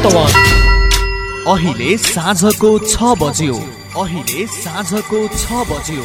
चितवन अहिले साँझको छ बज्यो। अहिले साँझको छ बज्यो।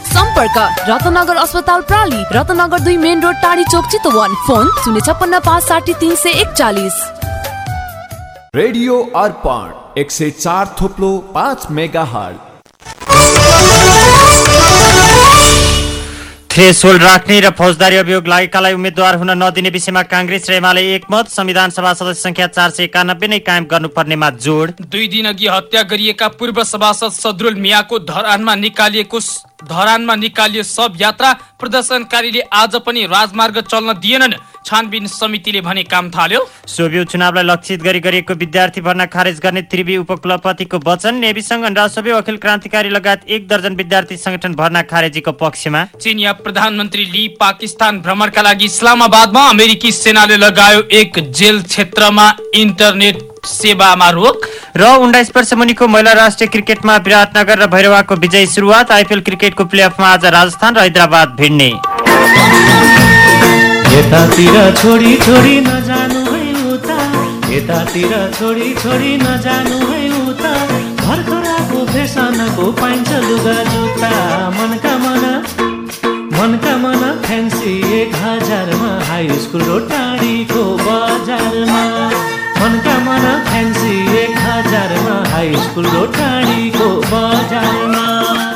सम्पर्क रत्नगर अस्पताल प्राली रत्नगर दुई मेन रोड टाढी चोक चितवन। फोन शून्य छप्पन्न पाँच साठी तिन सय एकचालिस। रेडियो अर्पण एक सय चार थोप्लो पाँच मेगा हट थ्रेस होल्ड राख्ने र फौजदारी अभियोग लागेकालाई उम्मेद्वार हुन नदिने विषयमा काङ्ग्रेस र एमाले एकमत। संविधान सभा सदस्य संख्या चार सय एकानब्बे नै कायम गर्नुपर्नेमा जोड। दुई दिन अघि हत्या गरिएका पूर्व सभासद सदरुल मियाको धरानमा निकालिएको धरानमा निकालियो सब यात्रा प्रदर्शनकारीले आज पनि राजमार्ग चल्न दिएनन्। छानबिन समितिले भने काम थाल्यो। सोभियत चुनावलाई लक्षित गरी गरिएको विद्यार्थी भर्ना खारेज गर्ने त्रिवी उपकुलपतिको वचन नेवी सङ्घ राजसभ्य अखिल क्रान्तिकारी लगायत एक दर्जन विद्यार्थी संगठन भर्ना खारेजीको पक्षमा। चिनिया प्रधानमन्त्री ली पाकिस्तान भ्रमणका लागि इस्लामाबादमा अमेरिकी सेनाले लगायो एक जेल क्षेत्रमा इन्टरनेट सेवामा रोक। र उन्नाइस वर्ष मुनिको महिला राष्ट्रिय क्रिकेटमा विराटनगर र भैरवाको विजय सुरुवात आइपिएल क्रिकेटको प्लेअफमा आज राजस्थान र हैदराबाद भिड्ने। मनका मन फ्यान्सी एक हजारमा हाई स्कुल र बजारमा। मनका मन फ्यान्सी एक हजारमा हाई स्कुल टाढीको बजारमा।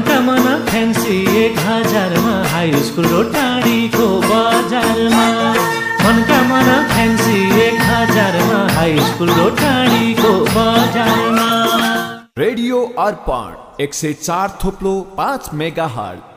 मनका मन फ्यान्सी एक हजारमा हाई स्कुल र टाढीको बजारमा। मनका मन फ्यान्सी एक हजारमा हाई स्कुल र टाढीको बजारमा। रेडियो अर्पण एक सय चार थोप्लो पाँच मेगा हट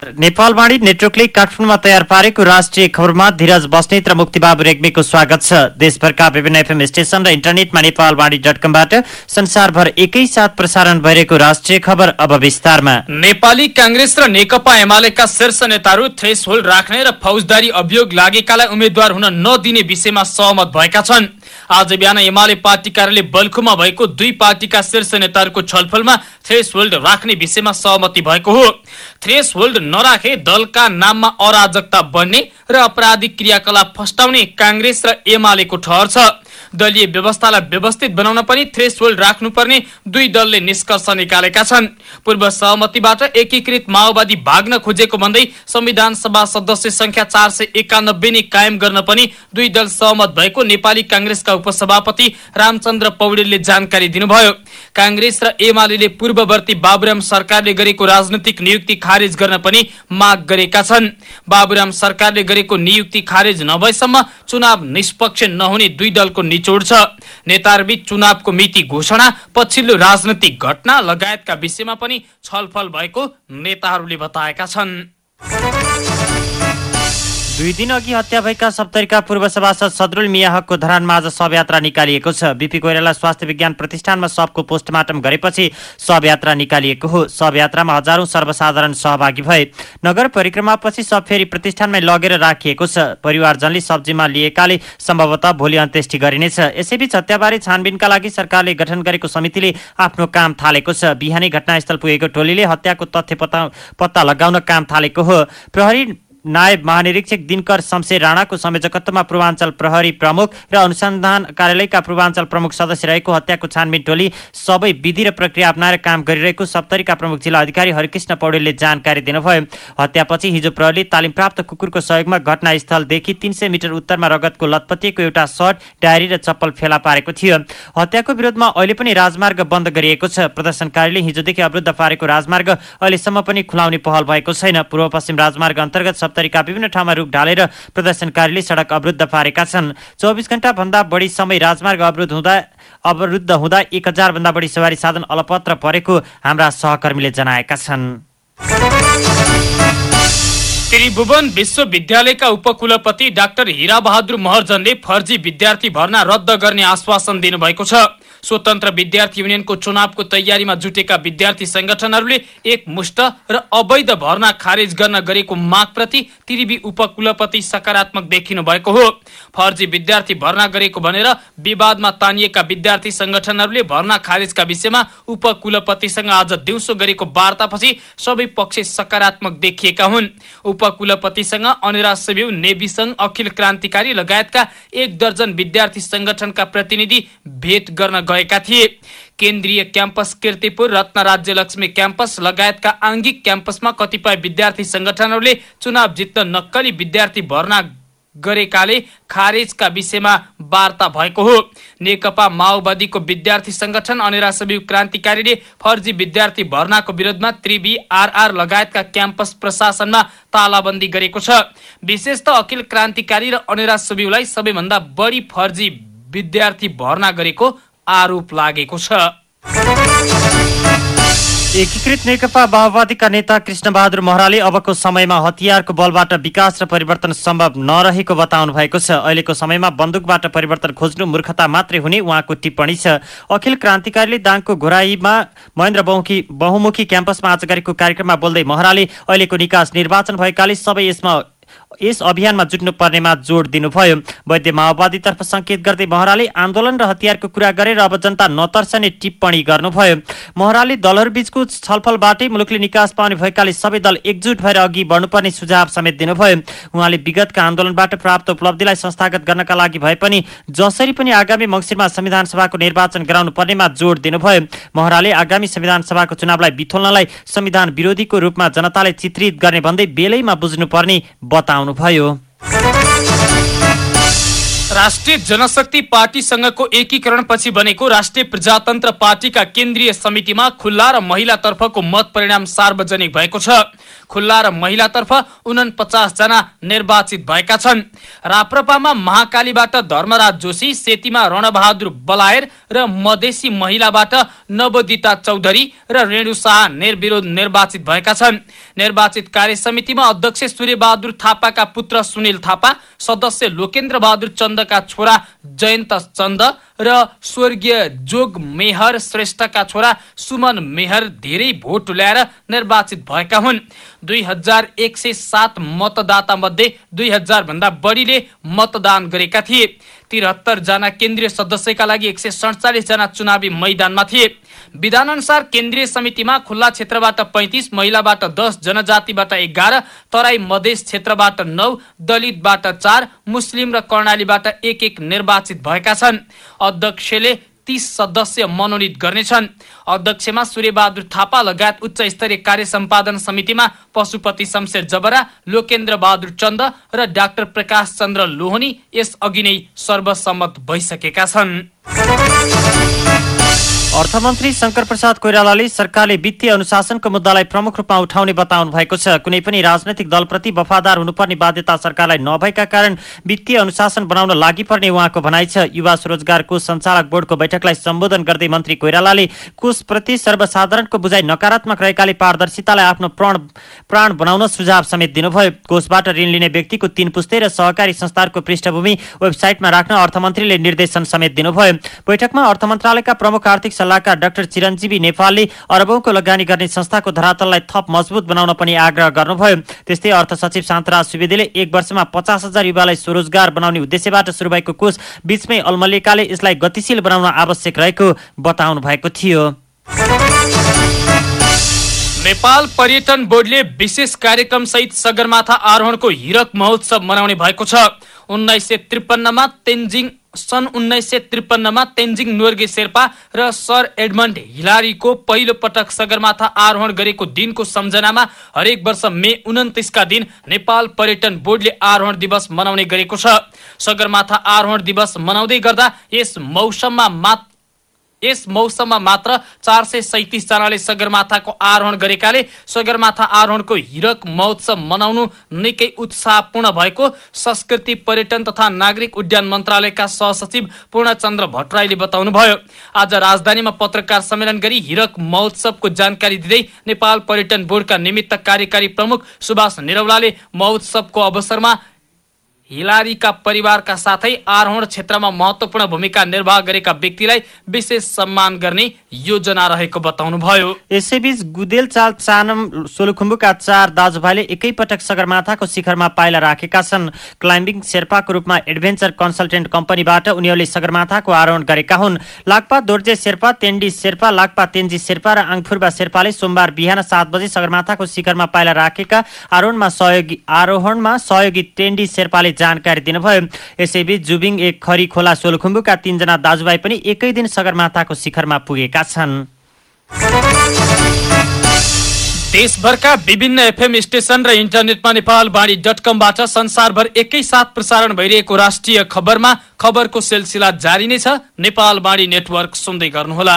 नेपालवाणी नेटवर्कले काठमाडौँमा तयार पारेको राष्ट्रिय खबरमा धीरज बस्नेत र मुक्तिबाबु रेग्मीको स्वागत छ। देशभरका विभिन्न एफएम स्टेशन र इन्टरनेटमा नेपालवाणी डट कमबाट संसारभर एकैसाथ प्रसारण भइरहेको राष्ट्रिय खबर अब विस्तारमा। नेपाली काङ्ग्रेस र नेकपा एमालेका शीर्ष नेताहरू थ्रेस राख्ने र फौजदारी अभियोग लागेकालाई उम्मेद्वार हुन नदिने विषयमा सहमत भएका छन्। आज बिहान एमाले पार्टी कार्यालय बल्खुमा भएको दुई पार्टीका शीर्ष नेताहरूको छलफलमा थ्रेस होल्ड राख्ने विषयमा सहमति भएको हो। थ्रेस होल्ड नराखे दलका नाममा अराजकता बन्ने र आपराधिक क्रियाकलाप फस्टाउने काङ्ग्रेस र एमालेको ठहर छ। दलीय व्यवस्थालाई व्यवस्थित बनाउन पनि थ्रेस राख्नुपर्ने दुई दलले निष्कर्ष निकालेका छन्। पूर्व सहमतिबाट एकीकृत माओवादी भाग्न खोजेको भन्दै संविधान सभा सदस्य संख्या चार सय एकानब्बे नै कायम गर्न पनि दुई दल सहमत भएको नेपाली काङ्ग्रेसका उपसभापति रामचन्द्र पौडेलले जानकारी दिनुभयो। काङ्ग्रेस र एमाले पूर्ववर्ती बाबुराम सरकारले गरेको राजनैतिक नियुक्ति खारेज गर्न पनि माग गरेका छन्। बाबुराम सरकारले गरेको नियुक्ति खारेज नभएसम्म चुनाव निष्पक्ष नहुने दुई दलको निचोड छ। नेताहरूबीच चुनावको मिति घोषणा पछिल्लो राजनैतिक घटना लगायतका विषयमा पनि छलफल भएको नेताहरूले बताएका छन्। दुई दिन अघि हत्या भएका सप्तरीका पूर्व सभासद सदरुल मिया हकको धरानमा आज शवयात्रा निकालिएको छ। बिपी कोइराला स्वास्थ्य विज्ञान प्रतिष्ठानमा शवको पोस्टमार्टम गरेपछि शवयात्रा निकालिएको हो। शवयात्रामा हजारौं सर्वसाधारण सहभागी भए। नगर परिक्रमापछि शव फेरि प्रतिष्ठानमै लगेर राखिएको छ। परिवारजनले सब्जीमा लिएकाले सम्भवतः भोलि अन्त्येष्टि गरिनेछ। यसैबीच हत्याबारे छानबिनका लागि सरकारले गठन गरेको समितिले आफ्नो काम थालेको छ। बिहानै घटनास्थल पुगेको टोलीले हत्याको तथ्य पत्ता लगाउन काम थालेको हो। प्रहरी नायब महानिरीक्षक दिनकर शमशेर राणाको संयोजकत्वमा पूर्वाञ्चल प्रहरी प्रमुख र अनुसन्धान कार्यालयका पूर्वाञ्चल प्रमुख सदस्य रहेको हत्याको छानबिन टोली सबै विधि र प्रक्रिया अप्नाएर काम गरिरहेको सप्तरीका प्रमुख जिल्ला अधिकारी हरिकृष्ण पौडेलले जानकारी दिनुभयो। हत्यापछि हिजो प्रहरीले तालिम प्राप्त कुकुरको सहयोगमा घटनास्थलदेखि तीन सय मिटर उत्तरमा रगतको लतपतिएको एउटा सर्ट डायरी र चप्पल फेला पारेको थियो। हत्याको विरोधमा अहिले पनि राजमार्ग बन्द गरिएको छ। प्रदर्शनकारीले हिजोदेखि अवरुद्ध पारेको राजमार्ग अहिलेसम्म पनि खुलाउने पहल भएको छैन। पूर्व पश्चिम राजमार्ग अन्तर्गत सप्तरीका विभिन्न ठाउँमा रुख ढालेर प्रदर्शनकारीले सडक अवरुद्ध पारेका छन्। चौबिस घण्टा भन्दा बढी समय राजमार्ग अवरुद्ध हुँदा अवरुद्ध हुँदा एक हजार भन्दा बढी सवारी साधन अलपत्र परेको हाम्रा सहकर्मीले जनाएका छन्। त्रिभुवन विश्वविद्यालयका उपकुलपति डाक्टर हिरा बहादुर महर्जनले फर्जी विद्यार्थी भर्ना रद्द गर्ने आश्वासन दिनुभएको छ। स्वतन्त्र विद्यार्थी युनियनको चुनावको तयारीमा जुटेका विद्यार्थी संगठनहरूले एक मुष्ट र अवैध भर्ना खारेज गर्न गरेको मागप्रति त्रिवी उपकुलपति सकारात्मक देखिनु भएको हो। फर्जी विद्यार्थी भर्ना गरेको भनेर विवादमा तानिएका विद्यार्थी संगठनहरूले भर्ना खारेजका विषयमा उपकुलपतिसँग आज दिउँसो गरेको वार्तापछि सबै पक्ष सकारात्मक देखिएका हुन्। उपकुलपतिसँग अनिरा सेब्यू नेवी संघ अखिल क्रान्तिकारी लगायतका एक दर्जन विद्यार्थी संगठनका प्रतिनिधि भेट गर्न गएका थिए। केन्द्रीय क्याम्पस किर्तिपुर रत्न राज्य लक्ष्मी क्याम्पस लगायतका आङ्गिक क्याम्पसमा कतिपय विद्यार्थी संगठनहरूले चुनाव जित्न नक्कली विद्यार्थी भर्ना गरेकाले खारेजका विषयमा वार्ता भएको हो। नेकपा माओवादीको विद्यार्थी संगठन अनेरा सबि क्रान्तिकारीले फर्जी विद्यार्थी भर्नाको विरोधमा त्रिवी आरआर लगायतका क्याम्पस प्रशासनमा तालाबन्दी गरेको छ। विशेष त अखिल क्रान्तिकारी र अनेरा सबिउलाई सबैभन्दा बढी फर्जी विद्यार्थी भर्ना गरेको आरोप लागेको छ। एकीकृत नेकपा माओवादीका नेता कृष्णबहादुर महराले अबको समयमा हतियारको बलबाट विकास र परिवर्तन सम्भव नरहेको बताउनु भएको छ। अहिलेको समयमा बन्दुकबाट परिवर्तन खोज्नु मूर्खता मात्रै हुने उहाँको टिप्पणी छ। अखिल क्रान्तिकारीले दाङको घोराईमा महेन्द्र बहुमुखी बहुमुखी क्याम्पसमा आज गरेको कार्यक्रममा बोल्दै महराले अहिलेको निकास निर्वाचन भएकाले सबै यसमा यस अभियानमा जुट्नु पर्नेमा जोड दिनुभयो। वैद्य माओवादीतर्फ संकेत गर्दै महराले आन्दोलन र हतियारको कुरा गरेर अब जनता नतर्सने टिप्पणी गर्नुभयो। महराले दलहरूबीचको छलफलबाटै मुलुकले निकास पाउने भएकाले सबै दल एकजुट भएर अघि बढ्नुपर्ने सुझाव समेत दिनुभयो। उहाँले विगतका आन्दोलनबाट प्राप्त उपलब्धिलाई संस्थागत गर्नका लागि भए पनि जसरी पनि आगामी मङ्सिरमा संविधान सभाको निर्वाचन गराउनु पर्नेमा जोड दिनुभयो। महराले आगामी संविधान सभाको चुनावलाई बिथोल्नलाई संविधान विरोधीको रूपमा जनताले चित्रित गर्ने भन्दै बेलैमा बुझ्नुपर्ने बताउनु भयो। राष्ट्रिय जनशक्ति पार्टीसँगको एकीकरणपछि बनेको राष्ट्रिय प्रजातन्त्र पार्टीका केन्द्रीय समितिमा खुल्ला र महिलातर्फको मत परिणाम सार्वजनिक भएको छ। खुल्ला र महिलातर्फ उनपचास जना निर्वाचित भएका छन्। राप्रपामा महाकालीबाट धर्मराज जोशी सेतीमा रणबहादुर बलायर र मधेसी महिलाबाट नवदिता चौधरी र रेणु शाह निर्विरोध निर्वाचित भएका छन्। निर्वाचित कार्य समितिमा अध्यक्ष सूर्यबहादुर थापाका पुत्र सुनिल थापा सदस्य लोकेन्द्र बहादुर चन्दका छोरा जयन्त चन्द र स्वर्गीय जोग मेहर श्रेष्ठका छोरा सुमन मेहर धेरै भोट ल्याएर निर्वाचित भएका हुन्। दुई हजार एक सय सात मतदाता मध्ये दुई हजार भन्दा बढीले मतदान गरेका थिए। तिहत्तर जना केन्द्रीय सदस्यका लागि एक सय सडचालिस जना चुनावी मैदानमा थिए। विधान अनुसार केन्द्रीय समितिमा खुल्ला क्षेत्रबाट पैँतिस महिलाबाट दस जनजातिबाट एघार तराई मधेस क्षेत्रबाट नौ दलितबाट चार मुस्लिम र कर्णालीबाट एक एक निर्वाचित भएका छन्। अध्यक्षले तीस सदस्य मनोनित गर्नेछन्। अध्यक्षमा सूर्यबहादुर थापा लगायत उच्च स्तरीय कार्य सम्पादन समितिमा पशुपति शमशेर जबरा लोकेन्द्र बहादुर चन्द र डाक्टर प्रकाश चन्द्र लोहनी यस अघि नै सर्वसम्मत भइसकेका छन्। अर्थमन्त्री शङ्कर प्रसाद कोइरालाले सरकारले वित्तीय अनुशासनको मुद्दालाई प्रमुख रूपमा उठाउने बताउनु भएको छ। कुनै पनि राजनैतिक दलप्रति वफादार हुनुपर्ने बाध्यता सरकारलाई नभएका कारण वित्तीय अनुशासन बनाउन लागि पर्ने उहाँको भनाइ छ। युवा स्वरोजगार कोष सञ्चालक बोर्डको बैठकलाई सम्बोधन गर्दै मन्त्री कोइरालाले कोषप्रति सर्वसाधारणको बुझाइ नकारात्मक रहेकाले पारदर्शितालाई आफ्नो प्राण प्राण बनाउन सुझाव समेत दिनुभयो। कोषबाट ऋण लिने व्यक्तिको तीन पुस्ते र सहकारी संस्थाहरूको पृष्ठभूमि वेबसाइटमा राख्न अर्थमन्त्रीले निर्देशन समेत दिनुभयो। बैठकमा अर्थ मन्त्रालयका प्रमुख आर्थिक सल्लाहकार डाक्टर चिरञ्जीवी नेपालले अरबौंको लगानी गर्ने संस्थाको धरातललाई थप मजबुत बनाउन पनि आग्रह गर्नुभयो। त्यस्तै अर्थ सचिव शान्तराज सुवेदीले एक वर्षमा पचास हजार युवालाई स्वरोजगार बनाउने उद्देश्यबाट सुरु भएको कोष बीचमै अल्मलिएकाले यसलाई गतिशील बनाउन आवश्यक रहेको बताउनु भएको थियो। नेपाल पर्यटन बोर्डले विशेष कार्यक्रम सहित सगरमाथा आरोहणको हिरक महोत्सव मनाउने भएको छ। उन्नाइस सय त्रिपन्नमा तेन्जिङ सन् उन्नाइस सय त्रिपन्नमा तेन्जिङ नोर्गे शेर्पा र सर एडमन्ड हिलारीको पहिलो पटक सगरमाथा आरोहण गरेको दिनको सम्झनामा हरेक वर्ष मे उन्तिसका दिन नेपाल पर्यटन बोर्डले आरोहण दिवस मनाउने गरेको छ। सगरमाथा आरोहण दिवस मनाउँदै गर्दा यस मौसममा मात्र यस मौसममा मात्र चार सय सैतिस जनाले सगरमाथाको आरोहण गरेकाले सगरमाथा आरोहणको हिरक महोत्सव मनाउनु निकै उत्साहपूर्ण भएको संस्कृति पर्यटन तथा नागरिक उड्डयन मन्त्रालयका सहसचिव पूर्णचन्द्र भट्टराईले बताउनुभयो। आज राजधानीमा पत्रकार सम्मेलन गरी हिरक महोत्सवको जानकारी दिँदै नेपाल पर्यटन बोर्डका निमित्त कार्यकारी प्रमुख सुभाष निरौलाले महोत्सवको अवसरमा हिलारीका परिवारका साथै आरोहण क्षेत्रमा महत्वपूर्ण भूमिका निर्वाह गरेका व्यक्तिलाई विशेष सम्मान गर्ने योजना रहेको बताउनुभयो। यसैबीच गुदेल चाल चानम सोलुखुम्बुका चार दाजुभाइले एकैपटक सगरमाथाको शिखरमा पाइला राखेका छन्। क्लाइम्बिङ शेर्पाको रूपमा एडभेन्चर कन्सल्टेन्ट कम्पनीबाट उनीहरूले सगरमाथाको आरोहण गरेका हुन्। लाक्पा दोर्जे शेर्पा तेन्डी शेर्पा लाक्पा तेन्जी शेर्पा र आङफुर्बा शेर्पाले सोमबार बिहान सात बजे सगरमाथाको शिखरमा पाइला राखेका आरोहणमा सहयोगी आरोहणमा सहयोगी तेन्डी शेर्पाले जानकारी दिनुभयो। यसैबीच जुबिङ एक खरी खोला सोलुखुम्बुका तीनजना दाजुभाइ पनि एकै दिन सगरमाथाको शिखरमा पुगेका छन्। देशभरका विभिन्न एफएम स्टेशन र इन्टरनेटमा नेपाल बाणी डट कमबाट संसारभर एकैसाथ प्रसारण भइरहेको राष्ट्रिय खबरमा खबरको सिलसिला जारी नै छ। नेपाल बाणी नेटवर्क सुन्दै गर्नुहोला।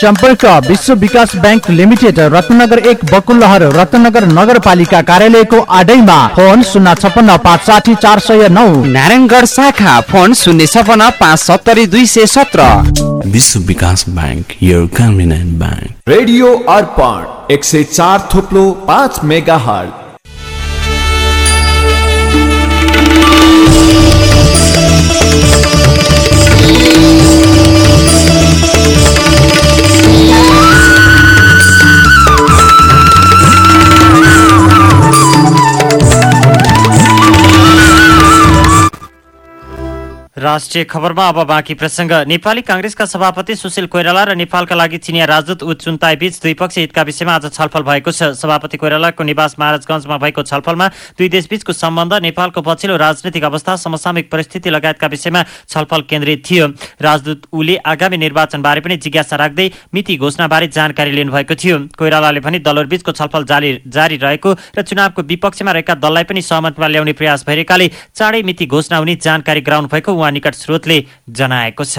सम्पर्क विश्व विकास ब्याङ्क लिमिटेड रत्नगर एक बकुलहर रत्नगर नगरपालिका कार्यालयको आडैमा फोन शून्य छपन्न पाँच साठी चार सय नौ। नारायणगढ शाखा फोन शून्य छपन्न पाँच सत्तरी दुई सय सत्र। विश्व विकास ब्याङ्क यो ब्याङ्क रेडियो अर्पण एक सय चार थोप्लो पाँच मेगा हट राष्ट्रिय खबरमा अब बाँकी प्रसङ्ग नेपाली काङ्ग्रेसका सभापति सुशील कोइराला र नेपालका लागि चिनिया राजदूत उ चुन्ताई बीच द्विपक्षीय हितका विषयमा आज छलफल भएको छ। सभापति कोइरालाको निवास महाराजगंजमा भएको छलफलमा दुई देशबीचको सम्बन्ध नेपालको पछिल्लो राजनैतिक अवस्था समसामयिक परिस्थिति लगायतका विषयमा छलफल केन्द्रित थियो। राजदूत उले आगामी निर्वाचनबारे पनि जिज्ञासा राख्दै मिति घोषणाबारे जानकारी लिनुभएको थियो। कोइरालाले पनि दलहरूबीचको छलफल जारी जारी रहेको र चुनावको विपक्षमा रहेका दललाई पनि सहमतिमा ल्याउने प्रयास भइरहेकाले चाँडै मिति घोषणा हुने जानकारी गराउनु भएको उहाँ निकट स्रोतले जनाएको छ।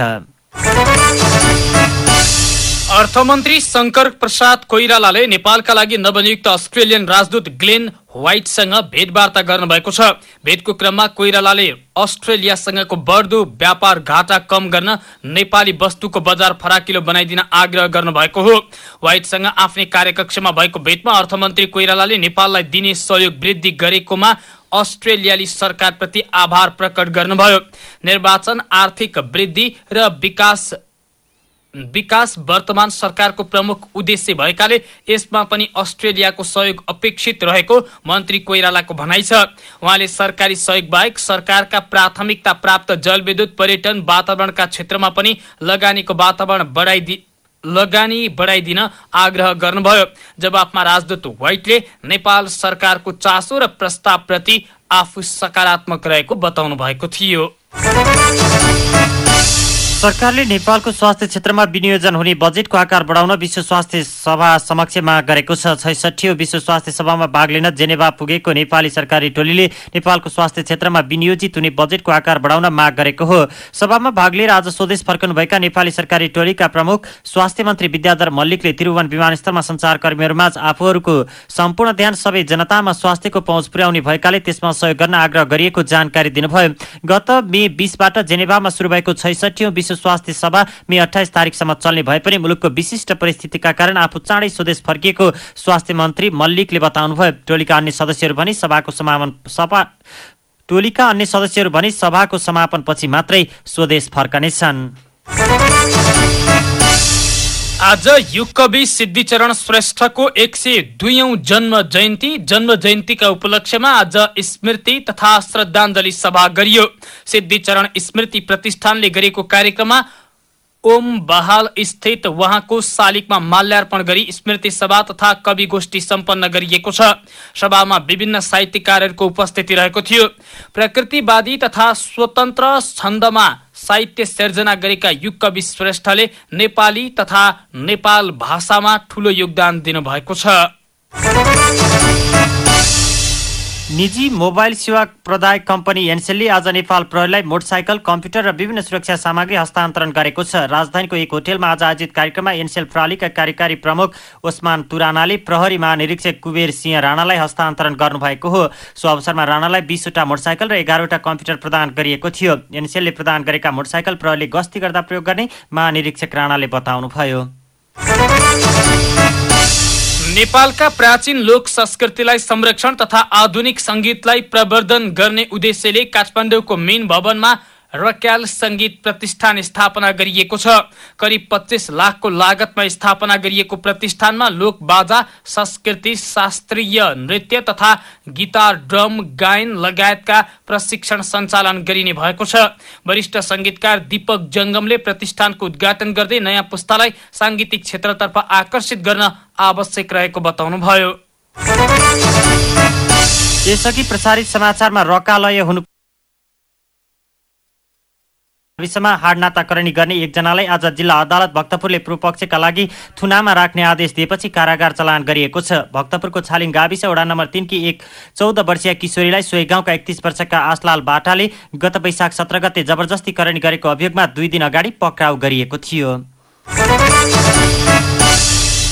अर्थमन्त्री शङ्कर प्रसाद कोइरालाले नेपालका लागि नवनियुक्त अस्ट्रेलियन राजदूत ग्लेन व्हाइटसँग भेटवार्ता गर्नुभएको छ। भेटको क्रममा कोइरालाले अस्ट्रेलियासँगको बढ्दो व्यापार घाटा कम गर्न नेपाली वस्तुको बजार फराकिलो बनाइदिन आग्रह गर्नुभएको हो। व्हाइटसँग आफ्नै कार्यकक्षमा भएको भेटमा अर्थमन्त्री कोइरालाले नेपाललाई दिने सहयोग वृद्धि गरेकोमा अस्ट्रेलियाली सरकारप्रति आभार प्रकट गर्नुभयो। निर्वाचन आर्थिक वृद्धि र विकास विकास वर्तमान सरकारको प्रमुख उद्देश्य भएकाले यसमा पनि अस्ट्रेलियाको सहयोग अपेक्षित रहेको मन्त्री कोइरालाको भनाइ छ। उहाँले सरकारी सहयोग बाहेक सरकारका प्राथमिकता प्राप्त जलविद्युत पर्यटन वातावरणका क्षेत्रमा पनि लगानीको वातावरण बढाइदि लगानी बढाइदिन आग्रह गर्नुभयो। जवाफमा राजदूत व्हाइटले नेपाल सरकारको चासो र प्रस्तावप्रति आफू सकारात्मक रहेको बताउनु भएको थियो। सरकारले नेपालको स्वास्थ्य क्षेत्रमा विनियोजन हुने बजेटको आकार बढाउन विश्व स्वास्थ्य सभा समक्ष माग गरेको छ। छैसठी विश्व स्वास्थ्य सभामा भाग लिन जेनेवा पुगेको नेपाली सरकारी टोलीले नेपालको स्वास्थ्य क्षेत्रमा विनियोजित हुने बजेटको आकार बढाउन माग गरेको हो। सभामा भाग लिएर आज स्वदेश फर्कनुभएका नेपाली सरकारी टोलीका प्रमुख स्वास्थ्य मन्त्री विद्याधर मल्लिकले त्रिभुवन विमानस्थलमा सञ्चारकर्मीहरूमाझ आफूहरूको सम्पूर्ण ध्यान सबै जनतामा स्वास्थ्यको पहुँच पुर्याउने भएकाले त्यसमा सहयोग गर्न आग्रह गरिएको जानकारी दिनुभयो। गत मे बिसबाट जेनेवामा सुरु भएको छैसठी विश्व स्वास्थ्य सभा मे अठाइस तारिकसम्म चल्ने भए पनि मुलुकको विशिष्ट परिस्थितिका कारण आफू चाँडै स्वदेश फर्किएको स्वास्थ्य मन्त्री मल्लिकले बताउनुभयो। टोलीका अन्य सदस्यहरू पनि सभाको समापन सभा टोलीका अन्य सदस्यहरू भने सभाको समापनपछि मात्रै स्वदेश फर्कनेछन्। आज युगकवि सिद्धिचरण श्रेष्ठको एक सय दुयौं जन्म जयन्ती। जन्म जयन्तीका उपलक्ष्यमा आज स्मृति तथा श्रद्धाञ्जली सभा गरियो। सिद्धिचरण स्मृति प्रतिष्ठानले गरेको कार्यक्रममा ओम बहाल स्थित उहाँको शालिगमा माल्यार्पण गरी स्मृति सभा तथा कवि गोष्ठी सम्पन्न गरिएको छ। सभामा विभिन्न साहित्यकारहरूको उपस्थिति रहेको थियो। प्रकृतिवादी तथा स्वतन्त्र छन्दमा साहित्य सिर्जना गरेका युग कवि श्रेष्ठले नेपाली तथा नेपाल भाषामा ठूलो योगदान दिनुभएको छ। निजी मोबाइल सेवा प्रदायक कम्पनी एनसेलले आज नेपाल प्रहरीलाई मोटरसाइकल कम्प्युटर र विभिन्न सुरक्षा सामग्री हस्तान्तरण गरेको छ। राजधानीको एक होटेलमा आज आयोजित कार्यक्रममा एनसेल प्रणालीका कार्यकारी प्रमुख ओस्मान तुरानाले प्रहरी महानिरीक्षक कुबेर सिंह राणालाई हस्तान्तरण गर्नुभएको हो। सो अवसरमा राणालाई बिसवटा मोटरसाइकल र एघारवटा कम्प्युटर प्रदान गरिएको थियो। एनसेलले प्रदान गरेका मोटरसाइकल प्रहरीले गस्ती गर्दा प्रयोग गर्ने महानिरीक्षक राणाले बताउनुभयो। नेपालका प्राचीन लोक संस्कृतिलाई संरक्षण तथा आधुनिक सङ्गीतलाई प्रवर्धन गर्ने उद्देश्यले काठमाडौँको मेन भवनमा रक्याल सङ्गीत प्रतिष्ठान स्थापना गरिएको छ। करिब पच्चिस लाखको लागतमा स्थापना गरिएको प्रतिष्ठानमा लोक बाजा संस्कृति शास्त्रीय नृत्य तथा गिटार ड्रम गायन लगायतका प्रशिक्षण सञ्चालन गरिने भएको छ। वरिष्ठ सङ्गीतकार दीपक जङ्गमले प्रतिष्ठानको उद्घाटन गर्दै नयाँ पुस्तालाई साङ्गीतिक क्षेत्रतर्फ आकर्षित गर्न आवश्यक रहेको बताउनुभयो। यसअघि प्रसारित समाचारमा रकालय हुनु विषयमा हाडनाताकरणी गर्ने एकजनालाई आज जिल्ला अदालत भक्तपुरले पूर्वपक्षका लागि थुनामा राख्ने आदेश दिएपछि कारागार चलान गरिएको छ। भक्तपुरको छालिङ गाविस वडा नम्बर तिनकी एक चौध वर्षीय किशोरीलाई सोही गाउँका एकतिस वर्षका आसलाल बाटाले गत वैशाख सत्र गते जबरजस्ती करणी गरेको अभियोगमा दुई दिन अगाडि पक्राउ गरिएको थियो।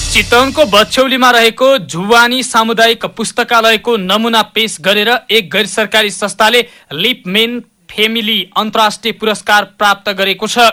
चितवनको बछौलीमा रहेको झुवानी सामुदायिक पुस्तकालयको नमुना पेश गरेर एक गैर सरकारी संस्थाले लिपमेन फेमिली अन्तर्राष्ट्रिय पुरस्कार प्राप्त गरेको छ।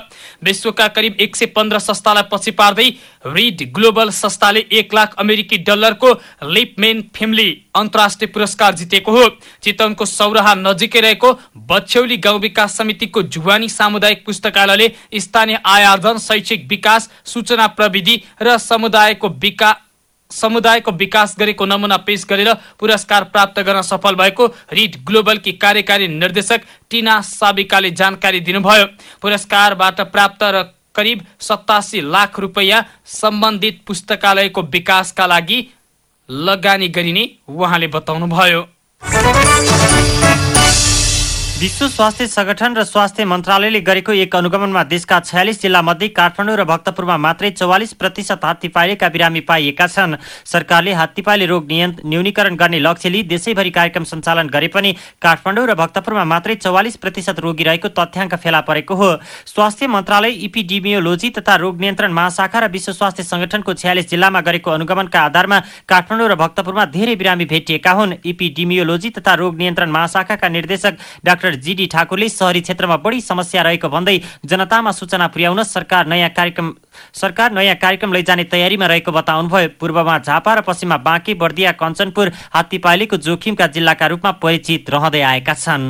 विश्वका करिब एक सय पन्ध्र संस्थालाई पछि पार्दै रिड ग्लोबल संस्थाले एक लाख अमेरिकी डलरको लिपमेन फेमिली अन्तर्राष्ट्रिय पुरस्कार जितेको हो। चितवनको सौराहा नजिकै रहेको बछ्यौली गाउँ विकास समितिको जुवानी सामुदायिक पुस्तकालयले स्थानीय आय आर्जन शैक्षिक विकास सूचना प्रविधि र समुदायको विकास समुदायको विकास गरेको नमुना पेश गरेर पुरस्कार प्राप्त गर्न सफल भएको रिड ग्लोबलकी कार्यकारी निर्देशक टिना साबिकाले जानकारी दिनुभयो। पुरस्कारबाट प्राप्त र करिब सतासी लाख रुपियाँ सम्बन्धित पुस्तकालयको विकासका लागि लगानी गरिने उहाँले बताउनुभयो। विश्व स्वास्थ्य संगठन र स्वास्थ्य मन्त्रालयले गरेको एक अनुगमनमा देशका छयालिस जिल्ला मध्ये काठमाडौँ र भक्तपुरमा मात्रै चौवालिस प्रतिशत हात्ती पाइलेका बिरामी पाइएका छन्। सरकारले हात्ती पाइले रोग न्यूनीकरण गर्ने लक्ष्य लिई देशैभरि कार्यक्रम सञ्चालन गरे पनि काठमाडौँ र भक्तपुरमा मात्रै चौवालिस प्रतिशत रोगी रहेको तथ्याङ्क फेला परेको हो। स्वास्थ्य मन्त्रालय इपिडिमियोलोजी तथा रोग नियन्त्रण महाशाखा र विश्व स्वास्थ्य संगठनको छयालिस जिल्लामा गरेको अनुगमनका आधारमा काठमाडौँ र भक्तपुरमा धेरै बिरामी भेटिएका हुन्। इपिडिमियोलोजी तथा रोग नियन्त्रण महाशाखाका निर्देशक डाक्टर डाक्टर जीडी ठाकुरले शहरी क्षेत्रमा बढी समस्या रहेको भन्दै जनतामा सूचना पुर्याउन सरकार नयाँ कार्यक्रम सरकार नयाँ कार्यक्रम लैजाने तयारीमा रहेको बताउनुभयो। पूर्वमा झापा र पश्चिममा बाँकी बर्दिया कञ्चनपुर हात्तीपाइलीको जोखिमका जिल्लाका रूपमा परिचित रहँदै आएका छन्।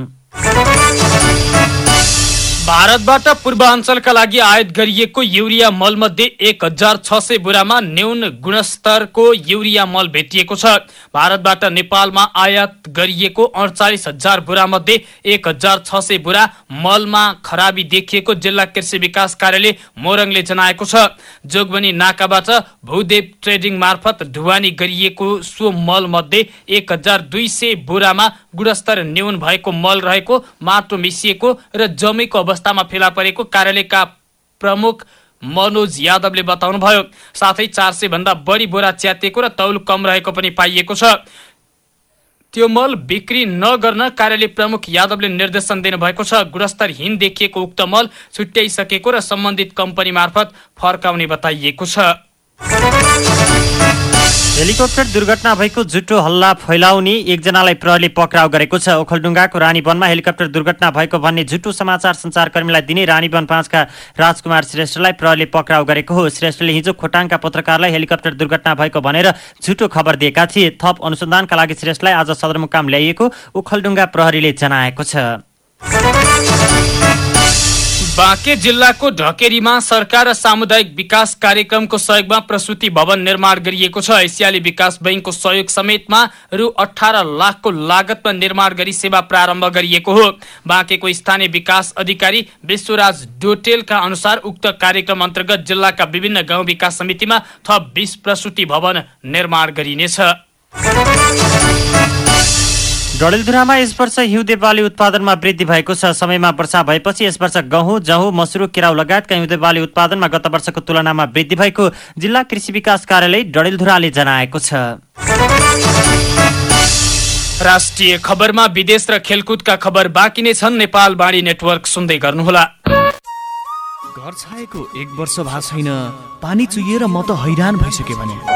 भारतबाट पूर्वाञ्चलका लागि आयात गरिएको युरिया मलमध्ये एक हजार छ सय बोरामा न्यून गुणस्तरको युरिया मल भेटिएको छ। भारतबाट नेपालमा आयात गरिएको अडचालिस हजार बोरामध्ये एक हजार छ सय बोरा मलमा खराबी देखिएको जिल्ला कृषि विकास कार्यालय मोरङले जनाएको छ। जोगबनी नाकाबाट भूदेव ट्रेडिङ मार्फत ढुवानी गरिएको सो मल मध्ये एक हजार दुई सय बोरामा गुणस्तर न्यून भएको मल रहेको माटो मिसिएको र जमेको अवस्थामा फेला परेको कार्यालयका प्रमुख मनोज यादवले बताउनुभयो। साथै चार सय भन्दा बढी बोरा च्यातिएको र तौल कम रहेको पनि पाइएको छ। त्यो मल बिक्री नगर्न कार्यालय प्रमुख यादवले निर्देशन दिनुभएको छ। गुणस्तरहीन देखिएको उक्त मल छुट्याइसकेको र सम्बन्धित कम्पनी मार्फत फर्काउने बताइएको छ। हेलिकप्टर दुर्घटना भएको झुटो हल्ला फैलाउने एकजनालाई प्रहरीले पक्राउ गरेको छ। ओखलडुङ्गाको रानीवनमा हेलिकप्टर दुर्घटना भएको भन्ने झुटो समाचार सञ्चारकर्मीलाई दिने रानीवन पाँचका राजकुमार श्रेष्ठलाई प्रहरीले पक्राउ गरेको हो। श्रेष्ठले हिजो खोटाङका पत्रकारलाई हेलिकप्टर दुर्घटना भएको भनेर झुटो खबर दिएका थिए। थप अनुसन्धानका लागि श्रेष्ठलाई आज सदरमुकाम ल्याइएको ओखलडुङ्गा प्रहरीले जनाएको छ। बाँके जिल्लाको ढकेरीमा सरकार र सामुदायिक विकास कार्यक्रमको सहयोगमा प्रसुति भवन निर्माण गरिएको छ। एसियाली विकास बैङ्कको सहयोग समेतमा रु अठार लाखको लागतमा निर्माण गरी सेवा प्रारम्भ गरिएको हो। बाँकेको स्थानीय विकास अधिकारी विश्वराज डोटेलका अनुसार उक्त कार्यक्रम अन्तर्गत जिल्लाका विभिन्न गाउँ विकास समितिमा थप बिस प्रसुति भवन निर्माण गरिनेछ। डडेलधुरामा यस वर्ष हिउँदे बाली उत्पादनमा वृद्धि भएको छ। समयमा वर्षा भएपछि यस वर्ष गहुँ जहुँ मसुरो किराउ लगायतका हिउँदे बाली उत्पादनमा गत वर्षको तुलनामा वृद्धि भएको जिल्ला कृषि विकास कार्यालय डडेलधुराले जनाएको छ। राष्ट्रिय खबरमा विदेश र खेलकुदका खबर बाँकी नै छन्। नेपाल बाणी नेटवर्क सुन्दै गर्नुहोला। घर छाएको एक वर्ष भएको छैन। पानी चुहिएर म त हैरान भइसक्यो भने।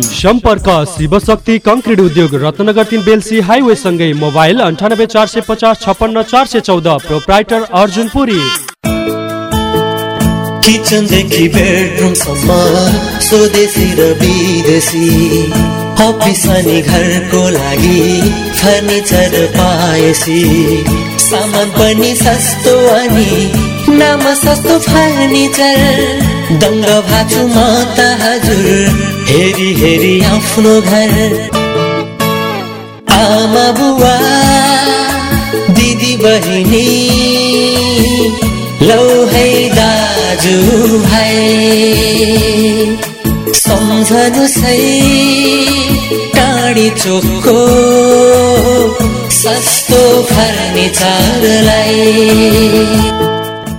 सम्पर्क शिवशक्ति कङ्क्रिट उद्योग रत्नगर तिन बेलसी हाइवे सँगै मोबाइल अन्ठानब्बे चार सय पचास छप्पन्न चार सय चौध प्रोप्राइटर अर्जुन पुरी। किचनदेखि बेडरुमसम्म स्वदेशी र विदेशी अफिस अनि घरको लागि फर्निचर पाएसी। सामान पनि सस्तो अनि नाम सस्तो फर्निचर दङ्ग भाछु म त हजुर। हेरी हेरी आफ्नो घर। आमा बुवा दिदी बहिनी लौ है दाजु भाइ। सम्झनु सही टाढी चोकको सस्तो फर्निचरलाई।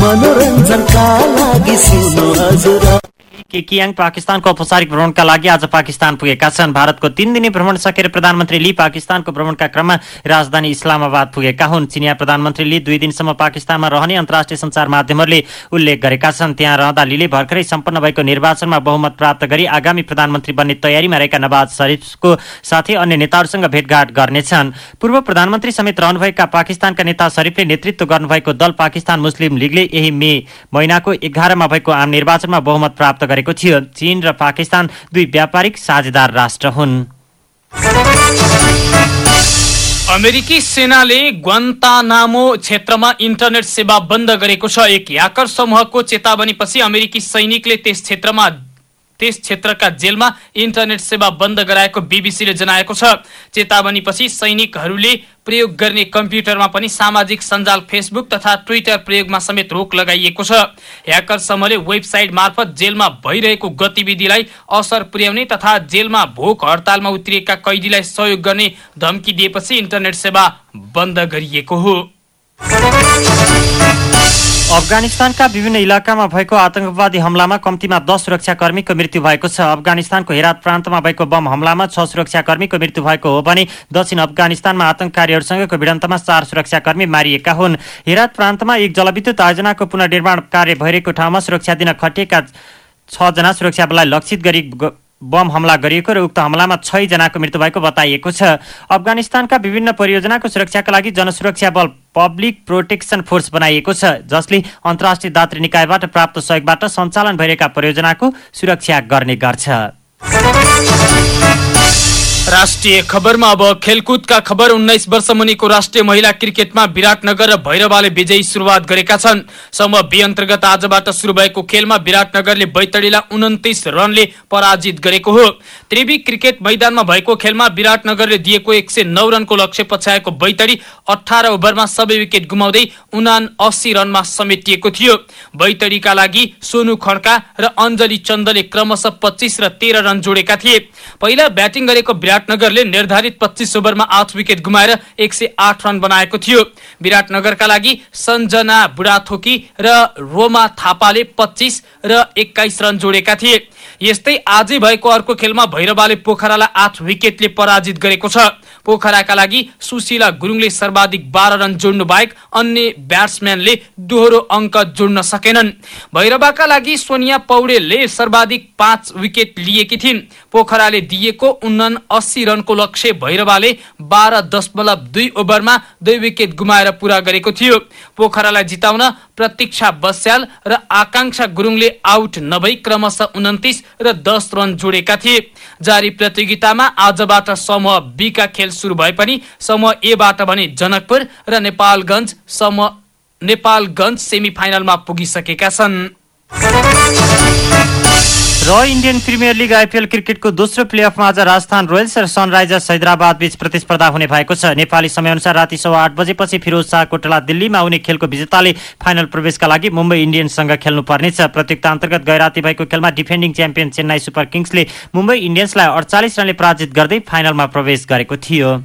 मनोरञ्जनका लागि सुन्नु हजुर के कियाङ पाकिस्तानको औपचारिक भ्रमणका लागि आज पाकिस्तान पुगेका छन्। भारतको तीन दिने भ्रमण सकेर प्रधानमन्त्री ली पाकिस्तानको भ्रमणका क्रममा राजधानी इस्लामाबाद पुगेका हुन्। चिनिया प्रधानमन्त्री ली दुई दिनसम्म पाकिस्तानमा रहने अन्तर्राष्ट्रिय सञ्चार माध्यमहरूले उल्लेख गरेका छन्। त्यहाँ रहँदा लीले भर्खरै सम्पन्न भएको निर्वाचनमा बहुमत प्राप्त गरी आगामी प्रधानमन्त्री बन्ने तयारीमा रहेका नवाज शरीफको साथै अन्य नेताहरूसँग भेटघाट गर्नेछन्। पूर्व प्रधानमन्त्री समेत रहनुभएका पाकिस्तानका नेता शरीफले नेतृत्व गर्नुभएको दल पाकिस्तान मुस्लिम लीगले यही मे महिनाको एघारमा भएको आम निर्वाचनमा बहुमत प्राप्त गरेको थियो। चीन र पाकिस्तान दुई व्यापारिक साझेदार राष्ट्र हुन्। अमेरिकी सेनाले ग्वान्तानामो क्षेत्रमा इन्टरनेट सेवा बन्द गरेको छ। एक ह्याकर समूहको चेतावनीपछि अमेरिकी सैनिकले त्यस क्षेत्रमा त्यस क्षेत्रका जेलमा इन्टरनेट सेवा बन्द गराएको बिबिसीले जनाएको छ। चेतावनीपछि सैनिकहरूले प्रयोग गर्ने कम्प्युटरमा पनि सामाजिक सञ्जाल फेसबुक तथा ट्विटर प्रयोगमा समेत रोक लगाइएको छ। ह्याकर समूहले वेबसाइट मार्फत जेलमा भइरहेको गतिविधिलाई असर पुर्याउने तथा जेलमा भोक हडतालमा उत्रिएका कैदीलाई सहयोग गर्ने धम्की दिएपछि इन्टरनेट सेवा बन्द गरिएको हो। अफगानिस्तानका विभिन्न इलाकामा भएको आतंकवादी हमलामा कम्तीमा दस सुरक्षाकर्मीको मृत्यु भएको छ। अफगानिस्तानको हेरात प्रान्तमा भएको बम हमलामा छ सुरक्षाकर्मीको मृत्यु भएको हो भने दक्षिण अफगानिस्तानमा आतंककारीहरूसँगको भिडन्तमा चार सुरक्षाकर्मी मारिएका हुन्। हेरात प्रान्तमा एक जलविद्युत आयोजनाको पुनर्निर्माण कार्य भइरहेको ठाउँमा सुरक्षा दिन खटिएका छजना सुरक्षा बललाई लक्षित गरी बम हमला गरिएको र उक्त हमलामा जनाको मृत्यु भएको बताइएको छ। अफगानिस्तानका विभिन्न परियोजनाको सुरक्षाका लागि जनसुरक्षा बल पब्लिक प्रोटेक्सन फोर्स बनाइएको छ जसले अन्तर्राष्ट्रिय दात्री निकायबाट प्राप्त सहयोगबाट सञ्चालन भइरहेका परियोजनाको सुरक्षा गर्ने गर्छ। राष्ट्रिय खबरमा अब खेलकुदका खबर। उन्नाइस वर्ष मुनिको राष्ट्रिय महिला क्रिकेटमा विराटनगर र भैरवाले विजयी सुरुवात गरेका छन्। समूह बी अन्तर्गत आजबाट सुरु भएको खेलमा विराटनगरले बैतडीलाई उन्तिस रनले पराजित गरेको हो। त्रिवी क्रिकेट मैदानमा भएको खेलमा विराटनगरले दिएको एक सय नौ रनको लक्ष्य पछ्याएको बैतडी अठार ओभरमा सबै विकेट गुमाउँदै उना अस्सी रनमा समेटिएको थियो। बैतडीका लागि सोनु खड्का र अञ्जली चन्दले क्रमशः पच्चिस र तेह्र रन जोडेका थिए। पहिला ब्याटिङ गरेको विराट विराटनगरले निर्धारित पच्चिस ओभरमा आठ विकेट गुमाएर एक सय आठ रन बनाएको थियो। विराटनगरका लागि सञ्जना बुढाथोकी र रोमा थापाले पच्चिस र एक्काइस रन जोडेका थिए। यस्तै आजै भएको अर्को खेलमा भैरवाले पोखरालाई आठ विकेटले पराजित गरेको छ। पोखराका लागि सुशीला गुरुङले सर्वाधिक बाह्र रन जोड्नु बाहेक अन्य ब्याट्सम्यानले दोहोरो अङ्क जोड्न सकेनन्। भैरवाका लागि सोनिया पौडेलले सर्वाधिक पाँच विकेट लिएकी थिइन्। पोखराले दिएको उन्न अस्सी रनको लक्ष्य भैरवाले बाह्र दशमलव दुई ओभरमा दुई विकेट गुमाएर पूरा गरेको थियो। पोखरालाई जिताउन प्रतीक्षा बस्याल र आकांक्षा गुरुङले आउट नभई क्रमशः उन्तिस र दस रन जोडेका थिए। जारी प्रतियोगितामा आजबाट समूह बीका खेल सुरु भए पनि समूह एबाट भने जनकपुर र नेपालगञ्ज समूह नेपालगञ्ज सेमी फाइनलमा पुगिसकेका छन्। र इन्डियन प्रिमियर लिग आइपिएल क्रिकेटको दोस्रो प्लेअफमा आज राजस्थान रोयल्स र सनराइजर्स हैदराबाद बीच प्रतिस्पर्धा हुने भएको छ। नेपाली समयअनुसार राति सवा आठ बजेपछि फिरोज शाह कोटला दिल्लीमा आउने खेलको विजेताले फाइनल प्रवेशका लागि मुम्बई इन्डियन्ससँग खेल्नु पर्नेछ प्रतियोगिता अन्तर्गत गैराती भएको खेलमा डिफेन्डिङ च्याम्पियन चेन्नाई सुपर किङ्सले मुम्बई इन्डियन्सलाई अडचालिस रनले पराजित गर्दै फाइनलमा प्रवेश गरेको थियो।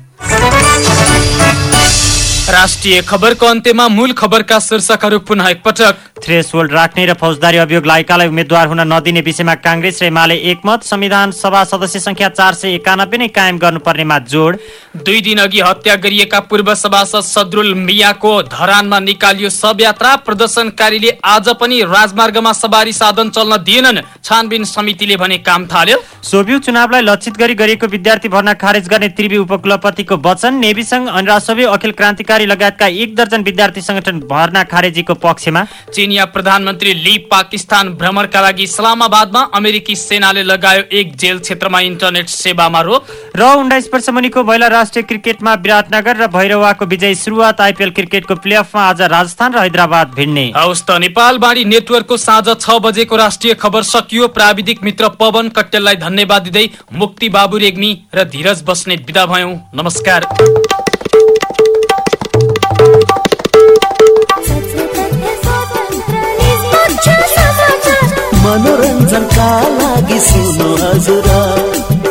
राष्ट्रिय खबरको अन्त्यमा मूल खबरका शीर्षकहरू पुनः एकपटक। थ्रेस होल्ड राख्ने र फौजदारी अभियोग लागेकालाई उम्मेद्वार हुन नदिने विषयमा काङ्ग्रेस र एमाले एकमत संविधान सभा सदस्य संख्या चार सय एकानब्बे नै कायम गर्नुपर्नेमा जोड। दुई दिन अघि हत्या गरिएका पूर्व सभासद सदरुल मियाको धरानमा निकालियो शव यात्रा प्रदर्शनकारीले आज पनि राजमार्गमा सवारी साधन चल्न दिएनन्। छानबिन समितिले भने काम थाल्यो। सोभियु चुनावलाई लक्षित गरी गरिएको विद्यार्थी भर्ना खारेज गर्ने त्रिवी उपकुलपतिको वचन। नेवी संघ अनि राष्ट्रव्य अखिल क्रान्तिकारी अधिकारी लगायतका एक दर्जन विद्यार्थी संगठन भर्ना खारेजीको पक्षमा। चिनिया प्रधानमन्त्री ली पाकिस्तान भ्रमणका लागि इस्लामाबादमा अमेरिकी सेनाले लगायो एक जेल क्षेत्रमा इन्टरनेट सेवामा रोक। र उन्नाइस वर्ष मुनिको महिला राष्ट्रिय क्रिकेटमा विराटनगर र भैरवाको विजय सुरुवात आइपिएल क्रिकेटको प्लेअफमा आज राजस्थान र हैदराबाद भिड्ने। हवस् त नेपाल बाढी नेटवर्कको साँझ छ बजेको राष्ट्रिय खबर सकियो। प्राविधिक मित्र पवन कट्टेललाई धन्यवाद दिँदै मुक्ति बाबु रेग्मी र धीरज बस्ने विदा भयौँ। नमस्कार। मनोरञ्जनका लागि सुन्नु हजुर।